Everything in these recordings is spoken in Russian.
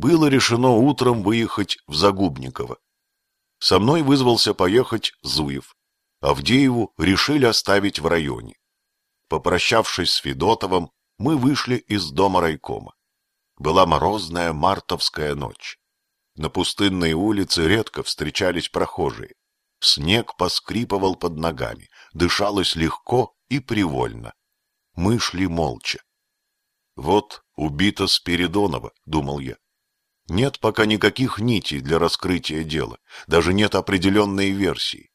было решено утром выехать в Загубниково. Со мной вызвался поехать Зуев. Авдееву решили оставить в районе. Попрощавшись с Федотовым, мы вышли из дома райкома. Была морозная мартовская ночь. На пустынной улице редко встречались прохожие. Снег поскрипывал под ногами, дышалось легко и привольно. Мы шли молча. Вот убита Спиридонова, думал я. Нет пока никаких нитей для раскрытия дела, даже нет определенной версии.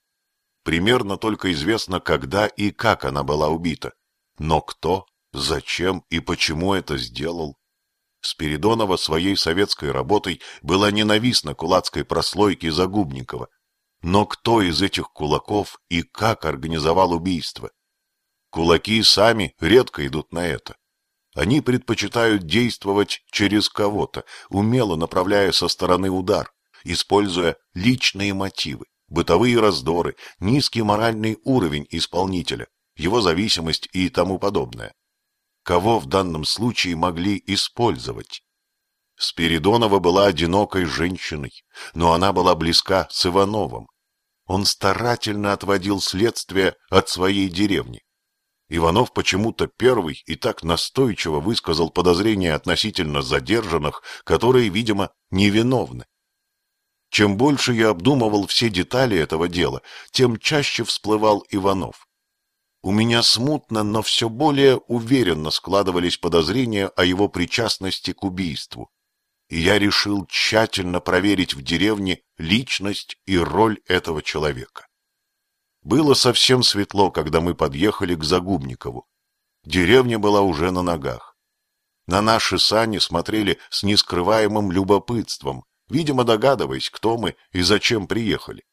Примерно только известно, когда и как она была убита. Но кто, зачем и почему это сделал? Спиридонова своей советской работой была ненавистна кулацкой прослойке Загубникова. Но кто из этих кулаков и как организовал убийство? Кулаки сами редко идут на это. Они предпочитают действовать через кого-то, умело направляя со стороны удар, используя личные мотивы, бытовые раздоры, низкий моральный уровень исполнителя, его зависимость и тому подобное. Кого в данном случае могли использовать? Спиридонова была одинокой женщиной, но она была близка с Ивановым. Он старательно отводил следствие от своей деревни, Иванов почему-то первый и так настойчиво высказал подозрения относительно задержанных, которые, видимо, невиновны. Чем больше я обдумывал все детали этого дела, тем чаще всплывал Иванов. У меня смутно, но все более уверенно складывались подозрения о его причастности к убийству. И я решил тщательно проверить в деревне личность и роль этого человека. Было совсем светло, когда мы подъехали к Загубникову. Деревня была уже на ногах. На наши сани смотрели с нескрываемым любопытством, видимо, догадываясь, кто мы и зачем приехали.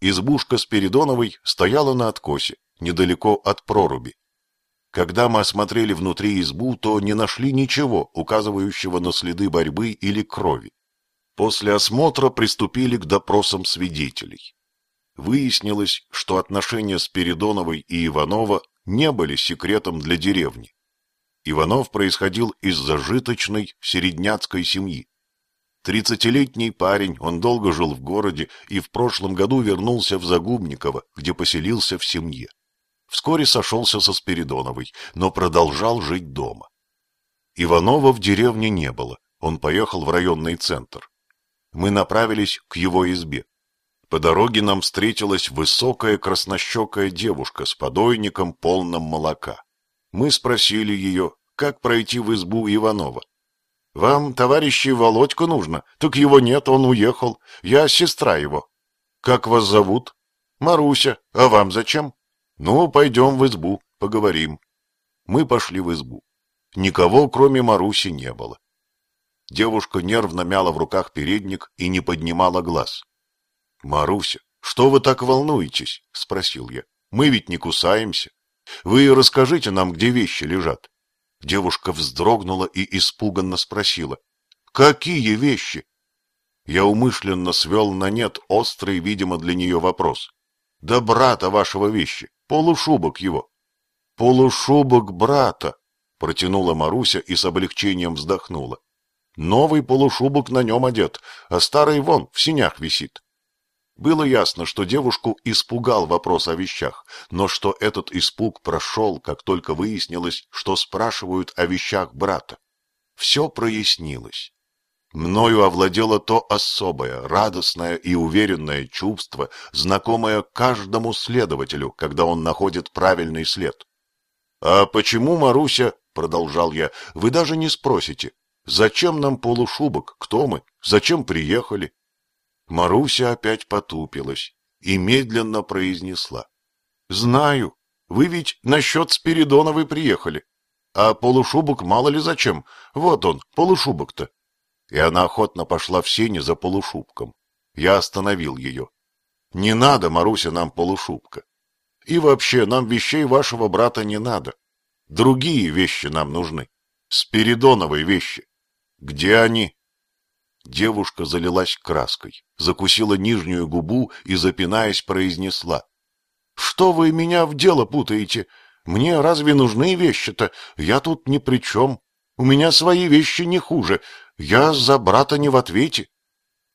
Избушка Спиридоновой стояла на откосе, недалеко от проруби. Когда мы осмотрели внутри избу, то не нашли ничего, указывающего на следы борьбы или крови. После осмотра приступили к допросам свидетелей выяснилось, что отношения Спиридоновой и Иванова не были секретом для деревни. Иванов происходил из зажиточной середняцкой семьи. Тридцатилетний парень, он долго жил в городе и в прошлом году вернулся в Загубниково, где поселился в семье. Вскоре сошелся со Спиридоновой, но продолжал жить дома. Иванова в деревне не было, он поехал в районный центр. Мы направились к его избе. По дороге нам встретилась высокая краснощекая девушка с подойником, полным молока. Мы спросили ее, как пройти в избу Иванова. — Вам, товарищи, Володьку нужно? Так его нет, он уехал. Я сестра его. — Как вас зовут? — Маруся. А вам зачем? — Ну, пойдем в избу, поговорим. Мы пошли в избу. Никого, кроме Маруси, не было. Девушка нервно мяла в руках передник и не поднимала глаз. Маруся, что вы так волнуетесь? — спросил я. — Мы ведь не кусаемся. Вы расскажите нам, где вещи лежат. Девушка вздрогнула и испуганно спросила. — Какие вещи? Я умышленно свел на нет острый, видимо, для нее вопрос. — Да брата вашего вещи, полушубок его. — Полушубок брата, — протянула Маруся и с облегчением вздохнула. Новый полушубок на нем одет, а старый вон в синях висит. Было ясно, что девушку испугал вопрос о вещах, но что этот испуг прошел, как только выяснилось, что спрашивают о вещах брата. Все прояснилось. Мною овладело то особое, радостное и уверенное чувство, знакомое каждому следователю, когда он находит правильный след. — А почему, Маруся, — продолжал я, — вы даже не спросите, зачем нам полушубок, кто мы, зачем приехали? Маруся опять потупилась и медленно произнесла. — Знаю, вы ведь насчет Спиридоновой приехали. А полушубок мало ли зачем. Вот он, полушубок-то. И она охотно пошла в сене за полушубком. Я остановил ее. — Не надо, Маруся, нам полушубка. И вообще, нам вещей вашего брата не надо. Другие вещи нам нужны. Спиридоновые вещи. Где они? Девушка залилась краской, закусила нижнюю губу и, запинаясь, произнесла. — Что вы меня в дело путаете? Мне разве нужны вещи-то? Я тут ни при чем. У меня свои вещи не хуже. Я за брата не в ответе.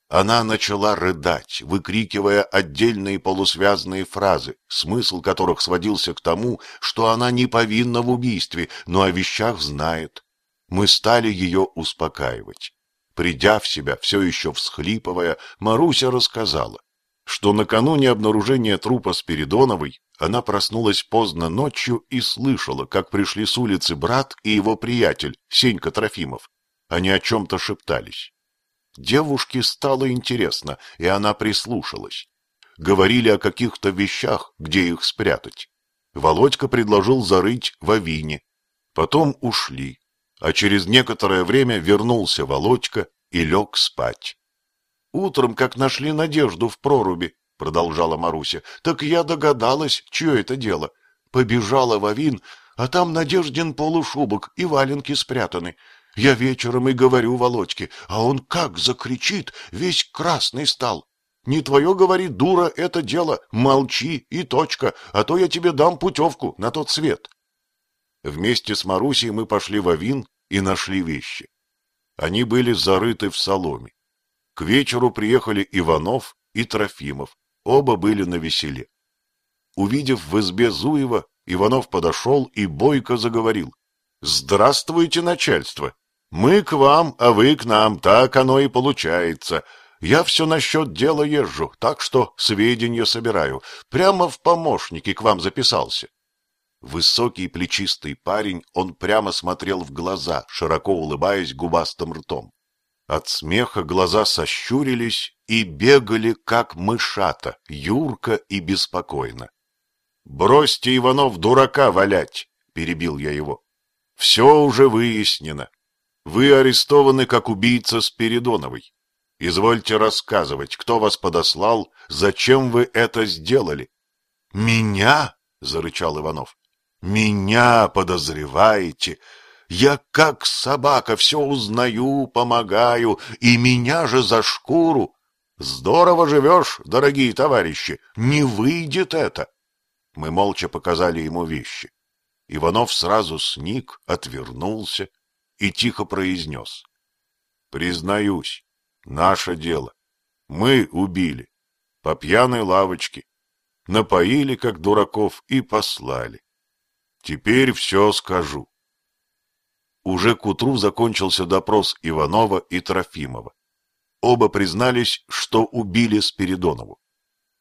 Она начала рыдать, выкрикивая отдельные полусвязанные фразы, смысл которых сводился к тому, что она не повинна в убийстве, но о вещах знает. Мы стали ее успокаивать. Придя в себя, все еще всхлипывая, Маруся рассказала, что накануне обнаружения трупа Спиридоновой она проснулась поздно ночью и слышала, как пришли с улицы брат и его приятель, Сенька Трофимов. Они о чем-то шептались. Девушке стало интересно, и она прислушалась. Говорили о каких-то вещах, где их спрятать. Володька предложил зарыть в авине. Потом ушли, а через некоторое время вернулся Володька и лег спать. Утром, как нашли Надежду в проруби, продолжала Маруся, так я догадалась, чье это дело. Побежала в авин, а там Надеждин полушубок и валенки спрятаны. Я вечером и говорю Володьке, а он как закричит, весь красный стал. Не твое, говорит, дура, это дело, молчи и точка, а то я тебе дам путевку на тот свет. Вместе с Марусей мы пошли в Авин и нашли вещи. Они были зарыты в соломе. К вечеру приехали Иванов и Трофимов, оба были на веселе. Увидев в избе Зуева, Иванов подошел и бойко заговорил. «Здравствуйте, начальство! Мы к вам, а вы к нам, так оно и получается. Я все насчет дела езжу, так что сведения собираю. Прямо в помощники к вам записался. Высокий плечистый парень, он прямо смотрел в глаза, широко улыбаясь губастым ртом. От смеха глаза сощурились и бегали, как мышата, юрко и беспокойно. — Бросьте, Иванов, дурака валять! — перебил я его. — Все уже выяснено. Вы арестованы как убийца Спиридоновой. Извольте рассказывать, кто вас подослал, зачем вы это сделали. — Меня? — зарычал Иванов. — Меня подозреваете? Я как собака все узнаю, помогаю, и меня же за шкуру. Здорово живешь, дорогие товарищи, не выйдет это. Мы молча показали ему вещи. Иванов сразу сник, отвернулся, и тихо произнес. «Признаюсь, наше дело. Мы убили. По пьяной лавочке. Напоили, как дураков, и послали. Теперь все скажу». Уже к утру закончился допрос Иванова и Трофимова. Оба признались, что убили Спиридонову.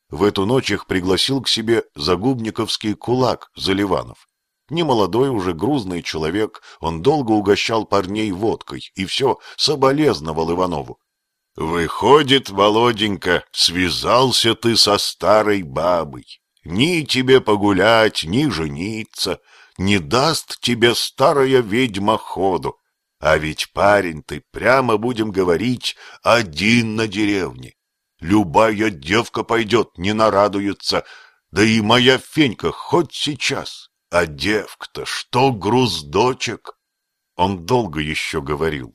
В эту ночь их пригласил к себе загубниковский кулак Заливанов. Немолодой уже грузный человек, он долго угощал парней водкой и все соболезновал Иванову. «Выходит, Володенька, связался ты со старой бабой. Ни тебе погулять, ни жениться. Не даст тебе старая ведьма ходу. А ведь парень ты, прямо будем говорить, один на деревне. Любая девка пойдет, не нарадуется, да и моя Фенька хоть сейчас. А девка-то что груздочек? Он долго еще говорил.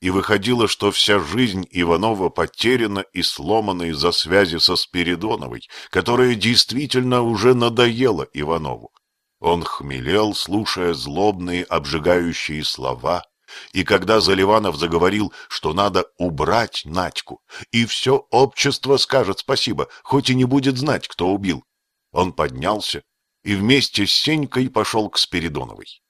И выходило, что вся жизнь Иванова потеряна и сломана из-за связи со Спиридоновой, которая действительно уже надоела Иванову. Он хмелел, слушая злобные, обжигающие слова, и когда Заливанов заговорил, что надо убрать Надьку, и все общество скажет спасибо, хоть и не будет знать, кто убил, он поднялся, и вместе с Сенькой пошел к Спиридоновой.